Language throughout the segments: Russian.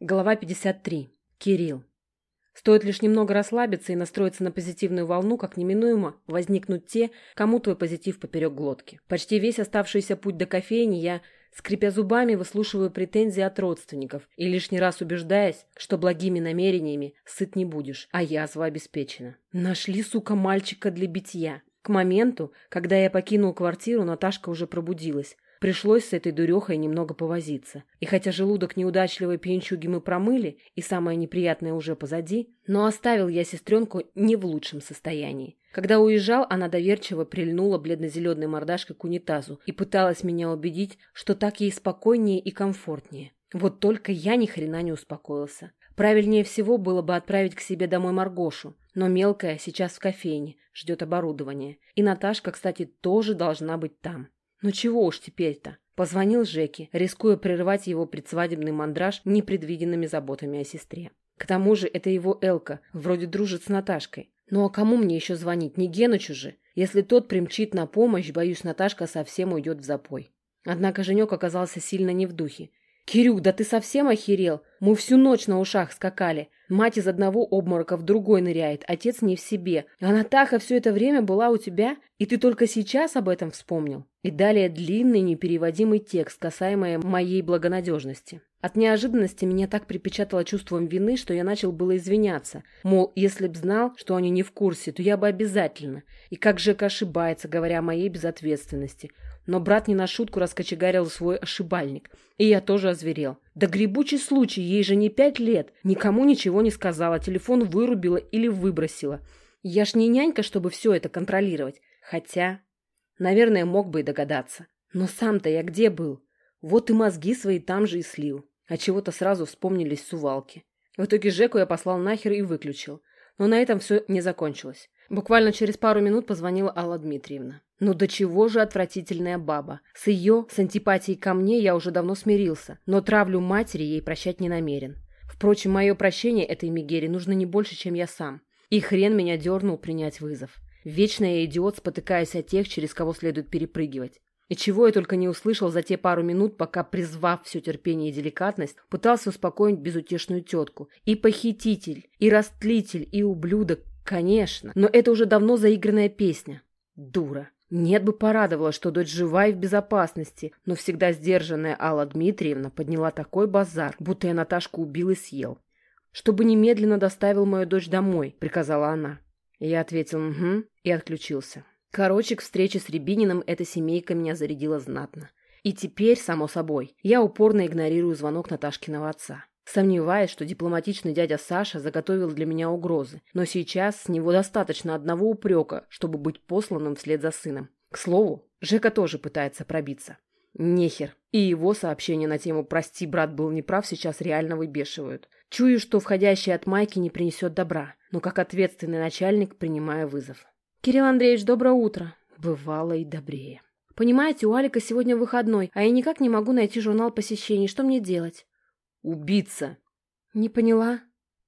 Глава 53. Кирилл. Стоит лишь немного расслабиться и настроиться на позитивную волну, как неминуемо возникнут те, кому твой позитив поперек глотки. Почти весь оставшийся путь до кофейни я, скрипя зубами, выслушиваю претензии от родственников и лишний раз убеждаясь, что благими намерениями сыт не будешь, а язва обеспечена. Нашли, сука, мальчика для битья. К моменту, когда я покинул квартиру, Наташка уже пробудилась. Пришлось с этой дурехой немного повозиться. И хотя желудок неудачливой пьянчуги мы промыли, и самое неприятное уже позади, но оставил я сестренку не в лучшем состоянии. Когда уезжал, она доверчиво прильнула бледно-зеленой мордашкой к унитазу и пыталась меня убедить, что так ей спокойнее и комфортнее. Вот только я ни хрена не успокоился. Правильнее всего было бы отправить к себе домой Маргошу, но мелкая сейчас в кофейне, ждет оборудования. И Наташка, кстати, тоже должна быть там. Ну чего уж теперь-то? Позвонил Жеке, рискуя прерывать его предсвадебный мандраж непредвиденными заботами о сестре. К тому же это его Элка, вроде дружит с Наташкой. Ну а кому мне еще звонить? Не Генычу же. Если тот примчит на помощь, боюсь, Наташка совсем уйдет в запой. Однако Женек оказался сильно не в духе. «Кирюк, да ты совсем охерел? Мы всю ночь на ушах скакали. Мать из одного обморока в другой ныряет, отец не в себе. А Натаха все это время была у тебя, и ты только сейчас об этом вспомнил?» И далее длинный непереводимый текст, касаемый моей благонадежности. От неожиданности меня так припечатало чувством вины, что я начал было извиняться. Мол, если б знал, что они не в курсе, то я бы обязательно. И как Жека ошибается, говоря о моей безответственности. Но брат не на шутку раскочегарил свой ошибальник. И я тоже озверел. Да гребучий случай, ей же не пять лет. Никому ничего не сказала, телефон вырубила или выбросила. Я ж не нянька, чтобы все это контролировать. Хотя, наверное, мог бы и догадаться. Но сам-то я где был? Вот и мозги свои там же и слил. А чего-то сразу вспомнились сувалки. В итоге Жеку я послал нахер и выключил. Но на этом все не закончилось. Буквально через пару минут позвонила Алла Дмитриевна. Ну до чего же отвратительная баба. С ее, с антипатией ко мне я уже давно смирился, но травлю матери ей прощать не намерен. Впрочем, мое прощение этой Мегере нужно не больше, чем я сам. И хрен меня дернул принять вызов. Вечно я идиот, спотыкаясь о тех, через кого следует перепрыгивать. И чего я только не услышал за те пару минут, пока, призвав все терпение и деликатность, пытался успокоить безутешную тетку. И похититель, и растлитель, и ублюдок, конечно. Но это уже давно заигранная песня. Дура. Нет бы порадовала, что дочь жива и в безопасности, но всегда сдержанная Алла Дмитриевна подняла такой базар, будто я Наташку убил и съел. «Чтобы немедленно доставил мою дочь домой», — приказала она. Я ответил «угу» и отключился. Короче, к встрече с Рябининым эта семейка меня зарядила знатно. И теперь, само собой, я упорно игнорирую звонок Наташкиного отца. Сомневаясь, что дипломатичный дядя Саша заготовил для меня угрозы, но сейчас с него достаточно одного упрека, чтобы быть посланным вслед за сыном. К слову, Жека тоже пытается пробиться. Нехер. И его сообщения на тему «Прости, брат был неправ» сейчас реально выбешивают. Чую, что входящий от Майки не принесет добра, но как ответственный начальник принимаю вызов. «Кирилл Андреевич, доброе утро!» Бывало и добрее. «Понимаете, у Алика сегодня выходной, а я никак не могу найти журнал посещений. Что мне делать?» «Убийца!» «Не поняла?»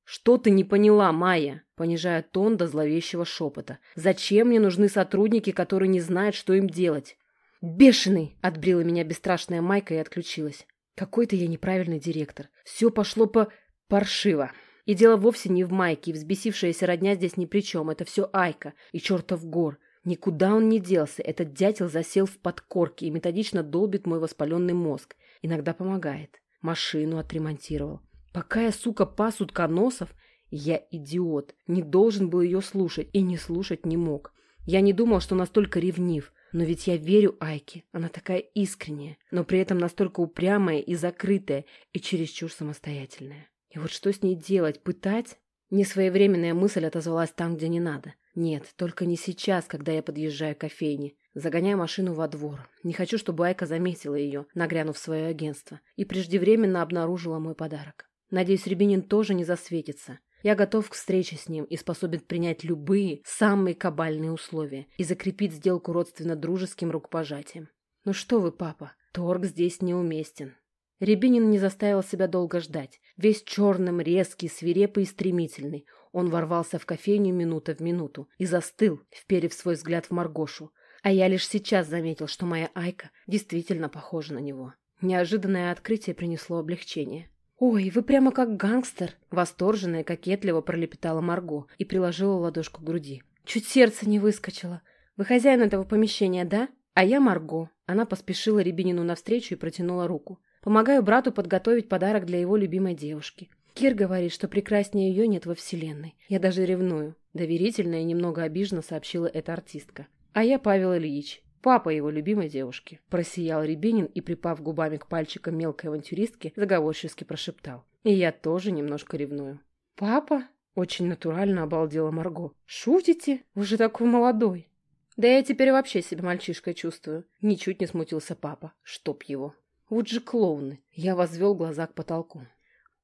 «Что ты не поняла, Майя?» понижая тон до зловещего шепота. «Зачем мне нужны сотрудники, которые не знают, что им делать?» «Бешеный!» — отбрила меня бесстрашная Майка и отключилась. «Какой-то я неправильный директор. Все пошло по... паршиво. И дело вовсе не в Майке, и взбесившаяся родня здесь ни при чем. Это все Айка и чертов гор. Никуда он не делся. Этот дятел засел в подкорке и методично долбит мой воспаленный мозг. Иногда помогает машину отремонтировал. Пока я, сука, пас утконосов, я идиот, не должен был ее слушать и не слушать не мог. Я не думал, что настолько ревнив, но ведь я верю Айке, она такая искренняя, но при этом настолько упрямая и закрытая, и чересчур самостоятельная. И вот что с ней делать, пытать? Несвоевременная мысль отозвалась там, где не надо. Нет, только не сейчас, когда я подъезжаю к кофейне. Загоняю машину во двор. Не хочу, чтобы Айка заметила ее, нагрянув в свое агентство, и преждевременно обнаружила мой подарок. Надеюсь, Рябинин тоже не засветится. Я готов к встрече с ним и способен принять любые, самые кабальные условия и закрепить сделку родственно-дружеским рукопожатием. Ну что вы, папа, торг здесь неуместен. Рябинин не заставил себя долго ждать. Весь черным, резкий, свирепый и стремительный. Он ворвался в кофейню минута в минуту и застыл, вперев свой взгляд в Маргошу, а я лишь сейчас заметил, что моя Айка действительно похожа на него. Неожиданное открытие принесло облегчение. «Ой, вы прямо как гангстер!» Восторженно и кокетливо пролепетала Марго и приложила ладошку к груди. «Чуть сердце не выскочило. Вы хозяин этого помещения, да? А я Марго». Она поспешила Рябинину навстречу и протянула руку. «Помогаю брату подготовить подарок для его любимой девушки. Кир говорит, что прекраснее ее нет во вселенной. Я даже ревную». Доверительно и немного обиженно сообщила эта артистка. «А я Павел Ильич, папа его любимой девушки», – просиял Рябинин и, припав губами к пальчикам мелкой авантюристки, заговорчески прошептал. «И я тоже немножко ревную». «Папа?» – очень натурально обалдела Марго. «Шутите? Вы же такой молодой!» «Да я теперь вообще себя мальчишкой чувствую». Ничуть не смутился папа. Чтоб его. Вот же клоуны. Я возвел глаза к потолку.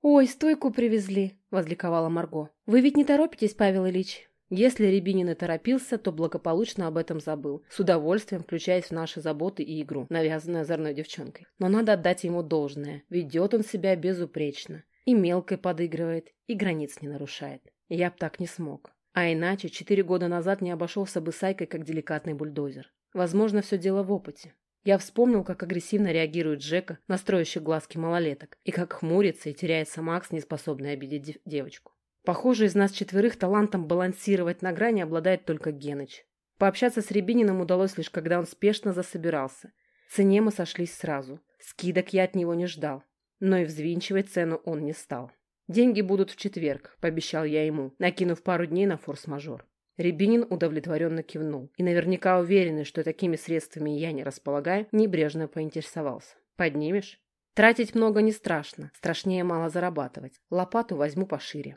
«Ой, стойку привезли!» – возликовала Марго. «Вы ведь не торопитесь, Павел Ильич?» Если Рябинин и торопился, то благополучно об этом забыл, с удовольствием включаясь в наши заботы и игру, навязанную озорной девчонкой. Но надо отдать ему должное. Ведет он себя безупречно. И мелкой подыгрывает, и границ не нарушает. Я б так не смог. А иначе четыре года назад не обошелся бы Сайкой как деликатный бульдозер. Возможно, все дело в опыте. Я вспомнил, как агрессивно реагирует Джека на строящих глазки малолеток, и как хмурится и теряется Макс, не способный обидеть девочку. Похоже, из нас четверых талантом балансировать на грани обладает только Геныч. Пообщаться с Рябининым удалось лишь, когда он спешно засобирался. Цене мы сошлись сразу. Скидок я от него не ждал. Но и взвинчивать цену он не стал. «Деньги будут в четверг», – пообещал я ему, накинув пару дней на форс-мажор. Рябинин удовлетворенно кивнул и, наверняка уверенный, что такими средствами я не располагаю, небрежно поинтересовался. «Поднимешь?» Тратить много не страшно, страшнее мало зарабатывать. Лопату возьму пошире.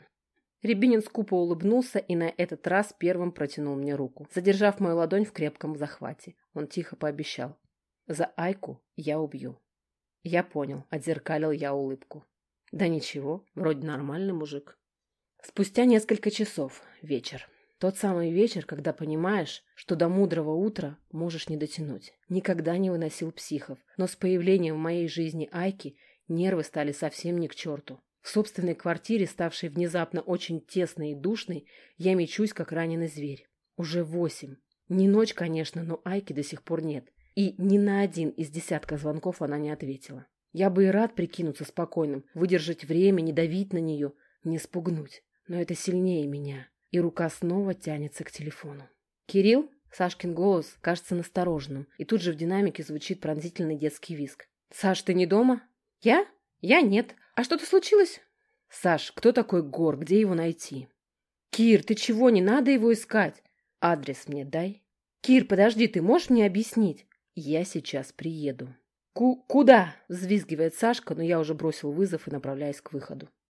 Рябинин скупо улыбнулся и на этот раз первым протянул мне руку, задержав мою ладонь в крепком захвате. Он тихо пообещал. «За Айку я убью». «Я понял», — отзеркалил я улыбку. «Да ничего, вроде нормальный мужик». Спустя несколько часов, вечер. Тот самый вечер, когда понимаешь, что до мудрого утра можешь не дотянуть. Никогда не выносил психов, но с появлением в моей жизни Айки нервы стали совсем не к черту. В собственной квартире, ставшей внезапно очень тесной и душной, я мечусь, как раненый зверь. Уже восемь. Не ночь, конечно, но Айки до сих пор нет. И ни на один из десятка звонков она не ответила. Я бы и рад прикинуться спокойным, выдержать время, не давить на нее, не спугнуть. Но это сильнее меня. И рука снова тянется к телефону. «Кирилл?» Сашкин голос кажется настороженным, и тут же в динамике звучит пронзительный детский визг. «Саш, ты не дома?» «Я? Я нет. А что-то случилось? Саш, кто такой Гор? Где его найти? Кир, ты чего? Не надо его искать. Адрес мне дай. Кир, подожди, ты можешь мне объяснить? Я сейчас приеду. Ку куда? Взвизгивает Сашка, но я уже бросил вызов и направляюсь к выходу.